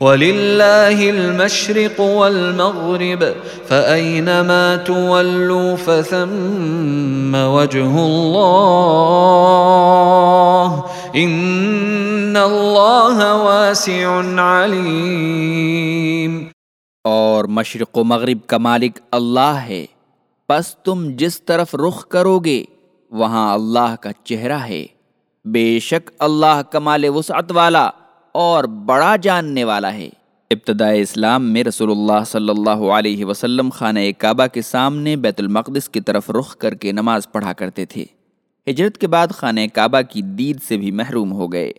وَلِلَّهِ الْمَشْرِقُ وَالْمَغْرِبُ، فَأَيْنَمَا تُوَلُّوا فَثَمَّ وَجْهُ اللَّهِ إِنَّ اللَّهَ وَاسِعٌ عَلِيمٌ۔ اور مشرق و مغرب کا مالک اللہ ہے۔ پس تم جس طرف رخ کرو گے، وہاں اللہ کا چہرہ ہے۔ بے شک اللہ کمال وسعت والا۔ اور بڑا جاننے والا ہے۔ ابتداء اسلام میں رسول اللہ صلی اللہ علیہ وسلم خانہ کعبہ کے سامنے بیت المقدس کی طرف رخ کر کے نماز پڑھا کرتے تھے۔ ہجرت کے بعد خانہ کعبہ کی دید سے بھی محروم ہو گئے۔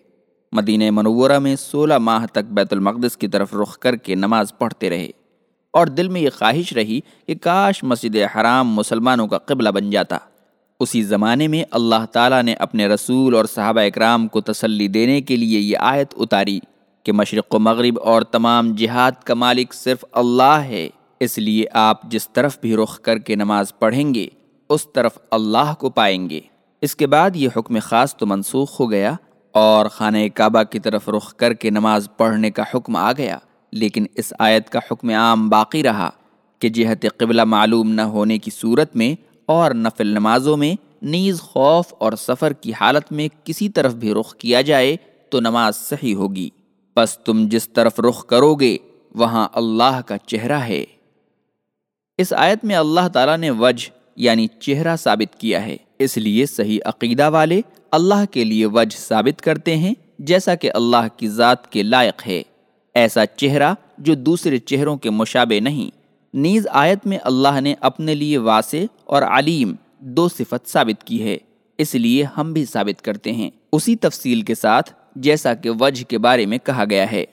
مدینہ منورہ میں سولہ ماہ تک بیت المقدس کی طرف رخ کر کے نماز پڑھتے رہے۔ اور دل میں یہ خواہش رہی کہ کاش مسجد حرام مسلمانوں کا قبلہ بن جاتا۔ اسی زمانے میں اللہ تعالیٰ نے اپنے رسول اور صحابہ اکرام کو تسلی دینے کے لیے یہ آیت اتاری کہ مشرق و مغرب اور تمام جہاد کا مالک صرف اللہ ہے، اس لیے آپ جس طرف بھی رخ کر کے نماز پڑھیں گے، اس طرف اللہ کو پائیں گے۔ اس کے بعد یہ حکم خاص تو منسوخ ہو گیا اور خانہ کعبہ کی طرف رخ کر کے نماز پڑھنے کا حکم آ گیا۔ لیکن اس آیت کا حکم عام باقی رہا کہ جہت قبلہ معلوم نہ ہونے کی صورت میں اور نفل نمازوں میں نیز خوف اور سفر کی حالت میں کسی طرف بھی رخ کیا جائے تو نماز صحیح ہوگی۔ بس تم جس طرف رخ کرو گے، وہاں اللہ کا چہرہ ہے۔ اس آیت میں اللہ تعالیٰ نے وجہ یعنی چہرہ ثابت کیا ہے۔ اس لیے صحیح عقیدہ والے اللہ کے لیے وجہ ثابت کرتے ہیں، جیسا کہ اللہ کی ذات کے لائق ہے۔ ایسا چہرہ جو دوسرے چہروں کے مشابہ نہیں۔ نیز آیت میں اللہ نے اپنے لیے واسع اور علیم دو صفت ثابت کی ہے، اس لیے ہم بھی ثابت کرتے ہیں۔ اسی تفصیل کے ساتھ جیسا کہ وجہ کے بارے میں کہا گیا ہے۔